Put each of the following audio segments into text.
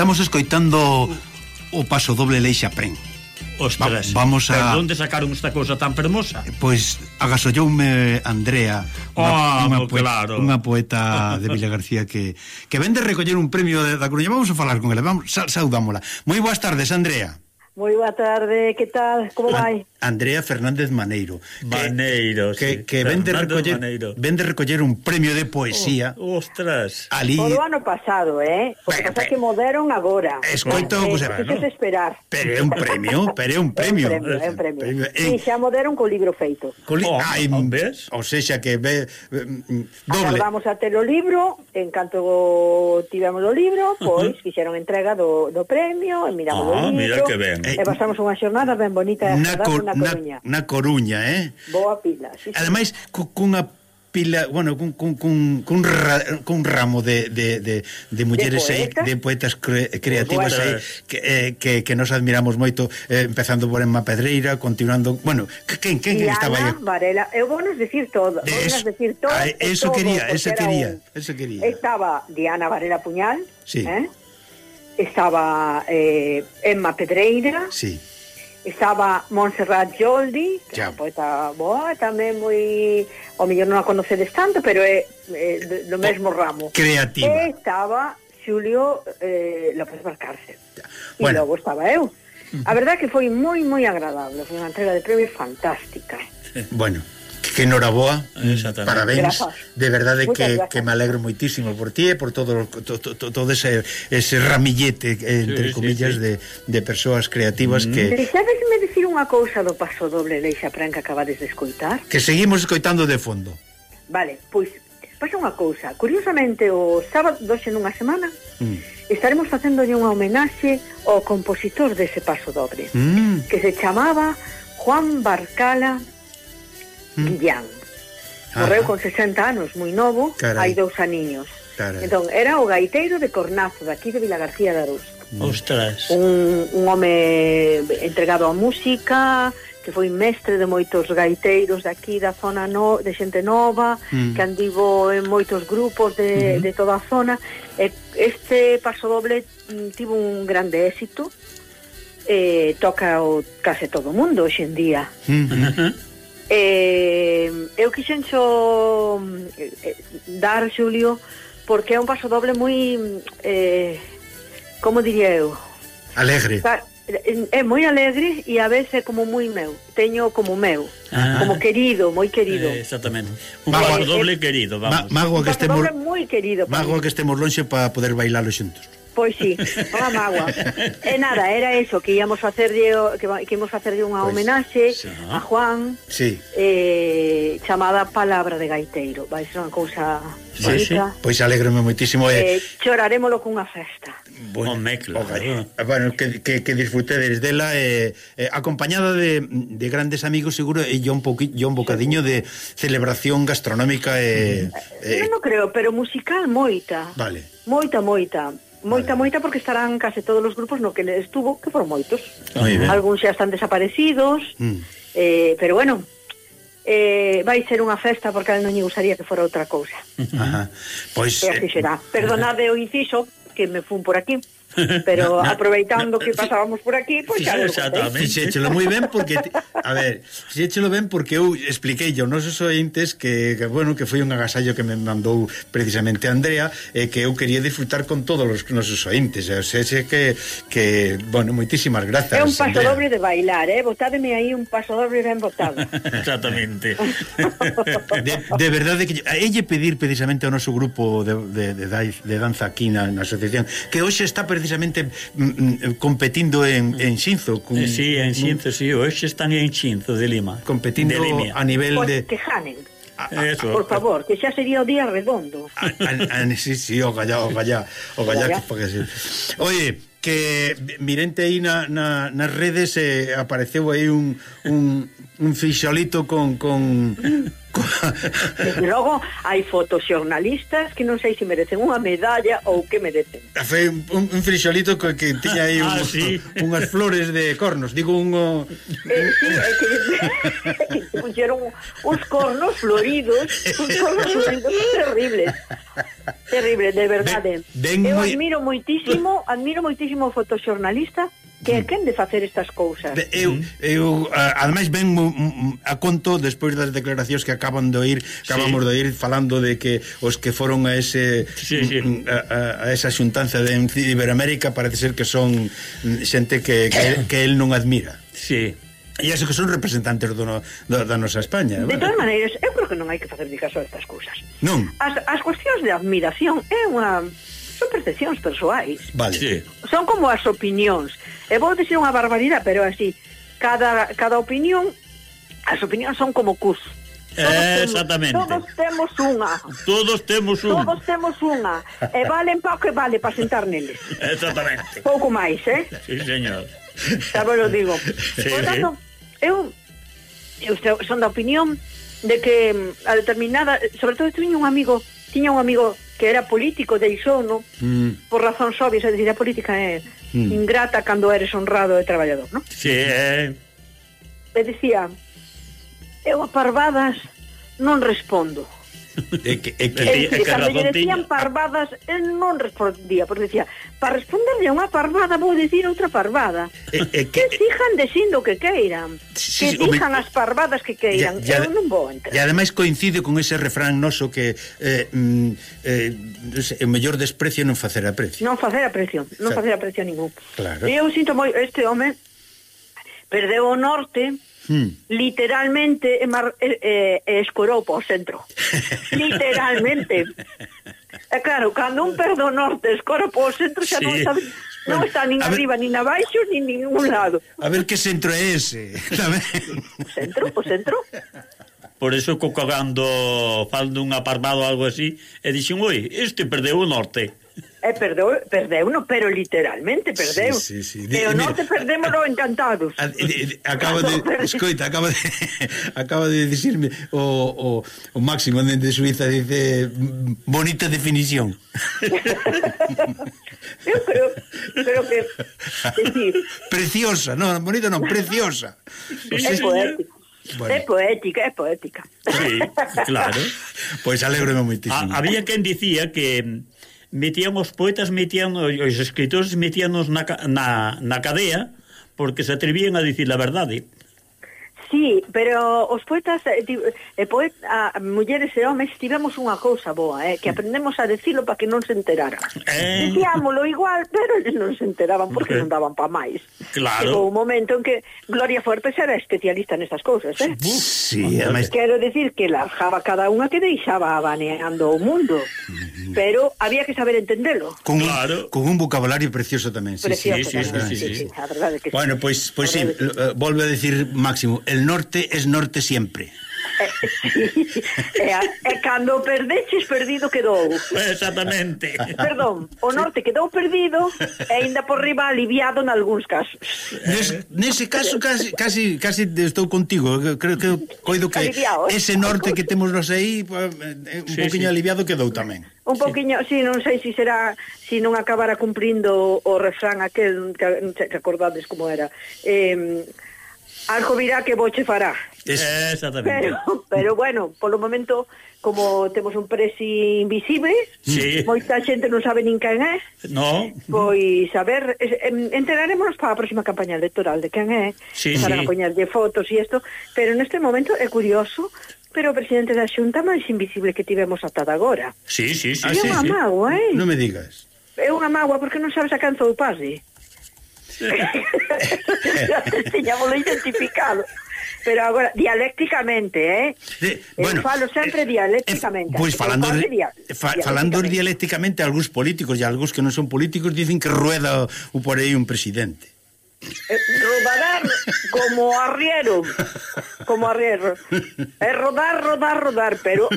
Estamos escoitando o paso doble Leixa Pren. Ostras, Va, vamos a... onde sacaron esta cousa tan fermosa? Eh, pois agasolloume Andrea, oh, ah, unha, poeta, claro. unha poeta de Villa García que, que vende recoller un premio de, da Coruña. Vamos a falar con ela, vamos, saudámola. Moi boas tardes, Andrea. Moi boa tarde, que tal? Como ah, vai? Andrea Fernández Maneiro Maneiro, que, sí. que, que vende, recoller, Maneiro. vende recoller un premio de poesía oh, Ostras ali... O do ano pasado, eh? O que pasa que moderon agora Escoito eh, o que se eh, va, non? esperar Pero é un premio, pero é un premio É un premio, é un premio. Eh. E xa moderon co libro feito co li... oh, Ai, oh, ves? O sexa que ve... Mm, doble Acabamos a ter o libro En canto tivemos o libro Pois uh -huh. fixeron entrega do, do premio E miramos oh, o libro mira que ben. E pasamos unha xornada ben bonita Na, na Coruña. Na, na Coruña, eh? Boa pila, sí, Ademais, sí. cunha pila, bueno, cun, cun, cun, cun, ra, cun ramo de, de, de, de mulleres de poetas, aí, de poetas cre, creativas bueno. aí, que, eh, que, que nos admiramos moito, eh, empezando por Emma Pedreira, continuando, bueno, quen, quen, quen estaba aí? Varela, eu vou nos decir todo, de es, decir todo. A, ah, eso todo, quería, eso quería, un, eso quería. Estaba Diana Varela Puñal, sí. eh? estaba eh, Emma Pedreira, sí estaba Montserrat Joldi, que yeah. poeta boa, tamén moi, o mellor non a conocedes tanto, pero é, é do mesmo oh, ramo. Creativa. E estaba Xulio eh, López Barcárcel. Yeah. Bueno. E logo estaba eu. A verdad que foi moi, moi agradable, foi unha entrega de premios fantástica. Bueno. Que enhoraboa, eh, parabéns, Grazas. de verdade que, que me alegro moitísimo por ti e por todo to, to, to, todo ese, ese ramillete, eh, entre sí, comillas, sí, sí. de, de persoas creativas mm. que... Mm-hmm. Eh, Deixadesme dicir unha cousa do paso doble Leixa Pran que acabades de escoitar? Que seguimos escoitando de fondo. Vale, pois, pasa unha cousa. Curiosamente, o sábado doxe nunha semana... Mm estaremos facéndolle unha homenaxe ao compositor dese paso doble, mm. que se chamaba Juan Barcala Mm. Guillán. Ajá. Morreu con 60 anos, moi novo, Carai. hai dous aniños. Carai. Entón, era o gaiteiro de Cornazo, daqui de Vila García de Arús. Mm. Ostras. Un, un home entregado á música, que foi mestre de moitos gaiteiros de aquí da zona no, de xente nova, mm. que andivo en moitos grupos de, mm -hmm. de toda a zona. E este paso doble mm, tivo un grande éxito, eh, toca o, case todo o mundo hoxe en día. Mm -hmm. Eh, eu quixenxo mm, eh, eh, dar, Xulio, porque é un paso doble moi... Eh, como diría eu? Alegre. Está, eh, é moi alegre e a veces é como moi meu. Teño como meu, ah. como querido, moi querido. Eh, exactamente. Un mago, doble querido, vamos. Ma, mago que estemos moi querido. Mago que estemos lonxe para poder bailalo xuntos. Pois sí, unha mágoa. E nada, era eso, que íamos facerlle que, que íamos facerlle unha pois, homenaxe xa. a Juan. Sí. Eh, chamada Palabra de Gaiteiro. Vai ser unha cousa sí, bonita. Sí. Pois alégrome moitísimo eh, eh chorarémolo cunha festa. Bueno, mecla, okay. Eh. bueno que, que, que disfrutedes dela eh, eh, acompañada de, de grandes amigos seguro e yo un poquillo un bocadiño de celebración gastronómica eh, mm. eh, Non no creo, pero musical moita. Vale. Moita, moita. Moita, vale. moita, porque estarán case todos os grupos no que estuvo, que foron moitos. Algúns xa están desaparecidos, mm. eh, pero bueno, eh, vai ser unha festa porque non lle gustaría que fora outra cousa. Ajá. Pois... Pues, e así eh, será. Perdonade o inciso, que me fun por aquí pero na, aproveitando na, que pasábamos por aquí, pois pues, xa Exactamente, fixéchelo moi ben porque a ver, fixéchelo ben porque eu expliquei aos nosos ointes que, que bueno, que foi un agasallo que me mandou precisamente Andrea e eh, que eu quería disfrutar con todos os nosos ointes, o sea, xe que que, bueno, moitísimas grazas. É un paso Andrea. doble de bailar, eh? Botádeme aí un paso doble ben botado. Exactamente. de, de verdade que a elle pedir precisamente ao noso grupo de, de, de, de danza aquí na, na asociación que hoxe está per precisamente mm, mm, competindo en, mm. en Xinzo cun, eh, Sí, en Xinzo, sí, hoxe están en Xinzo de Lima Competindo de Limia. a nivel pois de... que janen Eso. Por favor, que xa sería o día redondo. A, a, a, sí, sí, o gallá, o gallá, o gallá, que, porque sí. Oye, que mirente aí na, na, nas redes eh, apareceu aí un, un, un fixolito con, con, e logo hai fotoxornalistas que non sei se merecen unha medalla ou que merecen. Foi un, un frixolito que, que tiña aí ah, un, ah, sí. unhas flores de cornos, digo un o... eh, sí, é que, que puxeron uns cornos floridos, uns cornos floridos terribles. Terrible, de verdade. Ben, ben Eu admiro moitísimo, admiro moitísimo o fotoxornalista que é quen de facer estas cousas. Eu, eu ademais ben a conto despois das declaracións que acaban de oír, acabamos sí. de oír falando de que os que foron a ese sí, mm, sí. Mm, a, a, a esa xuntanza de Iberoamérica parece ser que son mm, xente que, que, que el non admira. Sí. E iso que son representantes do, no, do, da nosa España. De todas maneiras, eu creo que non hai que facer de caso a estas cousas. Non. As, as cuestións de admiración é unha son percepcións persoais. Vale. Sí. Son como as opinións. E vou dicir unha barbaridade, pero así, cada, cada opinión, as opinións son como cus. Todos Exactamente. Temos, todos temos unha. Todos temos unha. Todos temos unha. E valen pa que vale para sentar neles. Exactamente. Pouco máis, eh? Sí, señor. Xa vos lo digo. Sí, Por tanto, sí. eu, eu son da opinión de que mm, a determinada... Sobre todo, teño un amigo tiña un amigo que era político, deixouno mm. por razóns obvias, é dicir, a política é mm. ingrata cando eres honrado e traballador, non? Sí. Eh. E dicía, eu a parvadas non respondo. É que, é que, eh, é que, que cando lle decían parvadas, el non respondía, porque decía, para responderle unha parvada vou dicir outra parvada. É, é que, que sigan dicindo que queiran, sí, sí, que digan me... as parvadas que queiran, ya, ya, eu non vou entrar. E ademais coincide con ese refrán noso que eh, mm, eh, o mellor desprecio non facer aprecio. Non facer aprecio, non facer aprecio ningún. Claro. E eu sinto moi, este home perdeu o norte, Hmm. literalmente emar, eh, eh, escorou para o centro. literalmente. E claro, cando un perdo norte escora para o centro xa sí. non sabe Non está nin a arriba, ver... nin abaixo, nin ningún lado. A ver que centro é ese. O centro, o centro. Por eso, cocagando, falo unha parvada ou algo así, e dixen, oi, este perdeu o norte. E perdeu, perdeu no, pero literalmente perdeu. Sí, sí, sí. E o norte perdémoslo encantados. A, acaba de, escoita, acaba de acaba de dicirme o, o, o máximo de, de Suiza dice mm, bonita definición. Eu creo, creo que decir, preciosa, non, bonita non, preciosa. Sí, é poético. Bueno. É poética, é poética. Sí, claro. Pois pues alégrome moitísimo. A, había quen dicía que metían os poetas, metían os escritores metíanos na, na, na cadea porque se atrevían a dicir a verdade. Sí, pero os poetas eh, eh poet, a mulleres e homes tivemos unha cousa boa, eh, que aprendemos a decirlo para que non se enteraran. Eh. Dicíamolo igual, pero non se enteraban porque okay. non daban pa máis. Claro. Chegou un momento en que Gloria Fuertes era especialista nestas cousas, eh? Sí, además... Quero decir que lajaba cada unha que deixaba abaneando o mundo, pero había que saber entenderlo. Con, claro. con un vocabulario precioso tamén. Sí, precioso sí, sí, tamén. sí, sí, sí. sí, sí. Bueno, pois pues, pues sí, que... Eh, volve a decir Máximo, el norte es norte siempre. Eh, sí. E, a, e cando perdeches, perdido quedou. Exactamente. Perdón, o norte quedou perdido e ainda por riba aliviado en algúns casos. Nes, nese caso casi, casi, casi estou contigo. Creo que coido que aliviado, eh? ese norte que temos nos aí un sí, poquinho sí. aliviado quedou tamén. Un poquinho, si, sí. sí, non sei se si será si non acabara cumprindo o refrán aquel que, non sei acordades como era. Eh, algo virá que boche fará. Exactamente. Pero, pero bueno, polo momento, como temos un presi invisible, sí. moita xente non sabe nin quen é. No. Pois, a ver, enterarémonos para a próxima campaña electoral de quen é, sí, para sí. poñerlle fotos e isto, pero neste momento é curioso pero o presidente da Xunta máis invisible que tivemos ata agora. Sí, sí, sí. Ah, é sí, unha sí. mágoa, eh? Non me digas. É unha mágoa porque non sabes a canzo do pase. Tiñámoslo identificado. Pero agora, dialécticamente, eh? De, bueno, eu falo sempre eh, eh, dialécticamente. Pois pues, falando, fa, falando dialécticamente, algúns políticos e algúns que non son políticos dicen que rueda o por aí un presidente. Eh, rodar como arriero como arriero é eh, rodar, rodar, rodar pero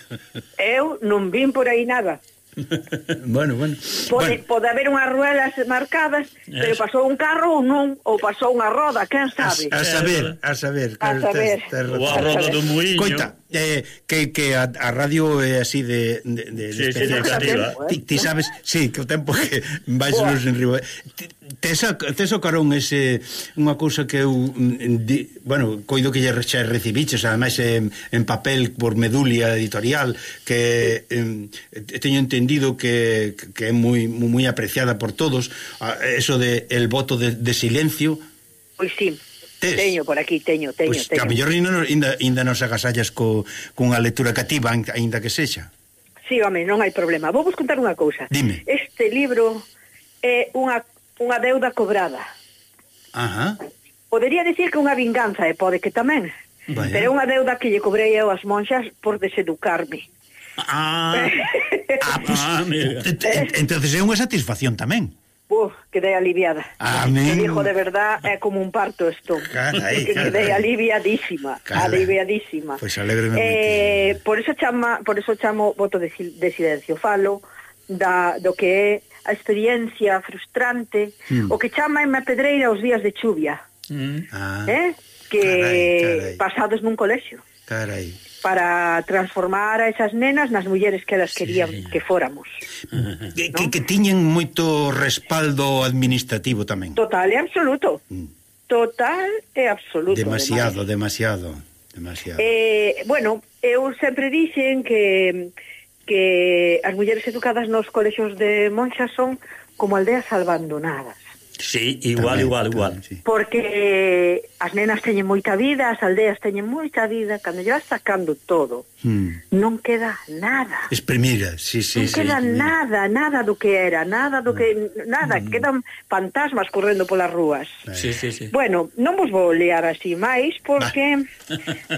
eu non vin por aí nada bueno, bueno. Pode, bueno. pode haber unhas ruelas marcadas, es. pero pasou un carro ou non, ou pasou unha roda, quen sabe? A, a saber, a saber. A saber. Te, te, te, ou a roda do muiño. Coita, eh, que, que a, a radio é así de... de, de, sí, de sí, sí, ¿eh? ti, ti sabes, sí, que o tempo que vais nos enriba... Ti, tes, a, tes o carón ese unha cousa que eu mm, mm, di, bueno, coido que lle xa recibiches ademais en, en papel por medulia editorial que eh, teño entendido que, que é moi moi apreciada por todos eso de el voto de, de silencio Pois sí Tes. Teño por aquí, teño, teño, pues, teño. Que a mellor ainda, ainda nos agasallas co, cunha lectura cativa, aínda que sexa. Sí, home, non hai problema. Vou vos contar unha cousa. Dime. Este libro é unha unha deuda cobrada. Ajá. Podería decir que unha vinganza, e pode que tamén. Vaya. Pero é unha deuda que lle cobrei eu ás monxas por deseducarme. Ah, ah pues, ah, entonces é unha satisfacción tamén. Uf, quedei aliviada. Amén. Dijo de verdad, é como un parto isto. Carai, que quedei aliviadísima, carai. aliviadísima. Pois pues alégreme eh, por eso chama, por eso chamo voto de, de silencio. Falo da, do que é a experiencia frustrante, mm. o que chama en Pedreira os días de chuvia. Mm. Ah. Eh? Que carai, carai. pasados nun colexio. Carai. Para transformar a esas nenas nas mulleres que elas sí. querían que fóramos. Mm. Que, ¿no? que, que tiñen moito respaldo administrativo tamén. Total e absoluto. Mm. Total e absoluto. Demasiado, demasiado, demasiado. Eh, bueno, eu sempre dixen que que as mulleres educadas nos colexos de monxas son como aldeas abandonadas. Sí, igual, tamén, igual, igual. Tamén, sí. Porque eh, as nenas teñen moita vida, as aldeas teñen moita vida, cando lle vas sacando todo, hmm. non queda nada. Exprimira, sí, sí, non sí. Non queda exprimira. nada, nada do que era, nada do que... Nada, hmm. quedan fantasmas correndo polas rúas. Eh. Sí, sí, sí. Bueno, non vos vou lear así máis, porque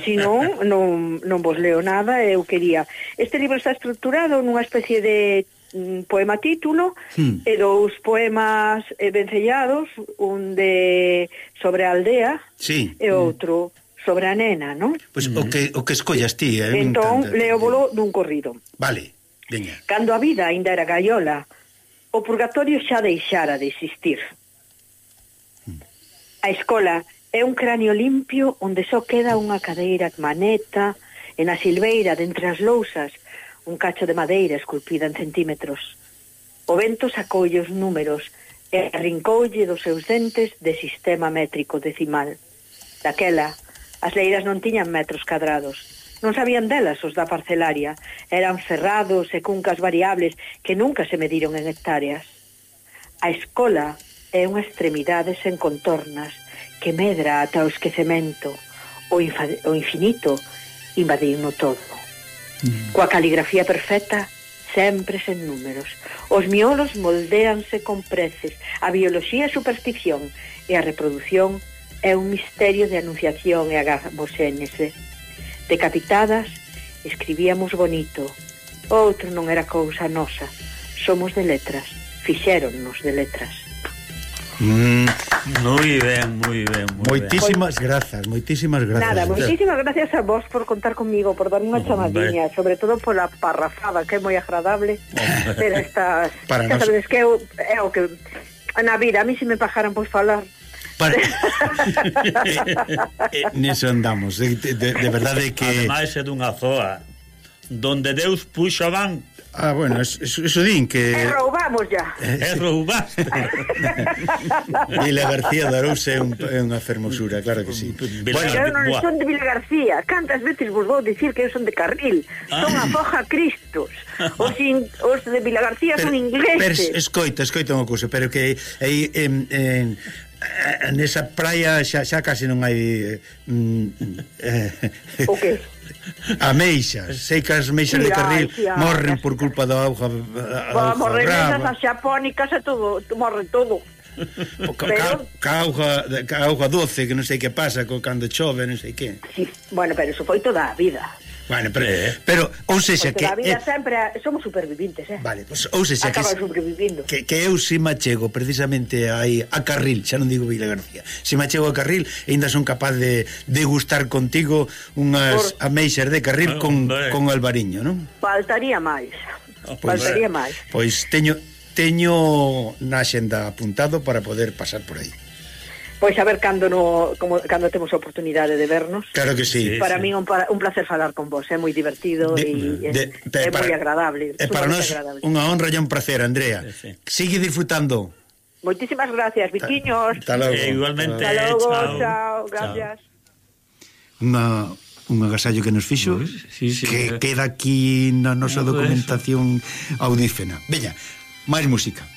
senón non, non vos leo nada, eu quería... Este libro está estructurado nunha especie de un poema título hmm. e dous poemas eh, vencellados, un de sobre a aldea sí. e outro sobre a nena, non? Pois pues, o que o que escollas ti, eh, Entón leo volo dun corrido. Vale, veña. Cando a vida aínda era gaiola, o purgatorio xa deixara de existir. A escola é un cráneo limpio onde só queda unha cadeira maneta e na silveira dentre as lousas un cacho de madeira esculpida en centímetros. O vento sacoulle os números e arrincoulle dos seus dentes de sistema métrico decimal. Daquela, as leiras non tiñan metros cadrados, Non sabían delas os da parcelaria, eran ferrados e cuncas variables que nunca se mediron en hectáreas. A escola é unha extremidade sen contornas que medra ata o esquecemento, o, o infinito invadirno todo coa caligrafía perfecta sempre sen números. Os miolos moldéanse con preces, a bioloxía é superstición e a reproducción é un misterio de anunciación e agamoséñese. Decapitadas, escribíamos bonito. Outro non era cousa nosa, somos de letras, fixéronnos de letras. Mm, moi ben, moi ben, Moitísimas grazas, moitísimas grazas. Nada, moitísimas gracias a vos por contar comigo, por darme unha chamadiña, sobre todo pola parrafada, que é moi agradable. Pero estas, Para nos... sabedes que eu, é o que na vida a mí se me pajaran pois falar. Para... Eh, eh, niso andamos, de, de, de verdade que Ademais é dunha zoa donde Deus puxo a Ah, bueno, eso din que... E roubamos ya. Eh, e roubaste. Vila García de Arousa é, un, é unha fermosura, claro que sí. Vila, bueno, eu non son de Vila García. Cantas veces vos vou dicir que eu son de Carril. Ah. Son a foja Cristos. Os, in, os de Vila García pero, son ingleses. Pero, escoita, escoita unha cousa, pero que aí... En, en, nesa praia xa, xa case non hai eh, mm, eh, o que? Ameixas, sei que as meixas de carril ya, morren por culpa da auga, auga Morren as xapónicas e todo, morren todo. O ca, pero... ca, auga, ca auga doce, que non sei que pasa co cando chove, non sei que. Sí, bueno, pero iso foi toda a vida. Bueno, pero, eh. pero ou sexa que a vida eh, sempre somos supervivintes, eh. Vale, pues, ou sexa que, que que eu si machego precisamente aí a Carril, xa non digo Vila García. Si machego a Carril, aínda son capaz de degustar contigo unhas Por... ameixas de Carril ah, con hombre. con Albariño, non? Faltaría máis. Ah, pois, Faltaría máis. Pois teño teño na xenda apuntado para poder pasar por aí. Pois a ver cando no como cando temos a oportunidade de vernos. Claro que sí. Para sí. min é un, un placer falar con vos, é moi divertido e é, é moi agradable. É para nós unha honra e un placer, Andrea. Sí, sí. Sigue disfrutando. Moitísimas gracias, biquiños. Ta, ta. Eh, igualmente. Ta logo, chao. chao, gracias. Unha un agasallo que nos fixo pues, sí, sí, que sí. queda aquí na nosa documentación audífena. Veña, máis música.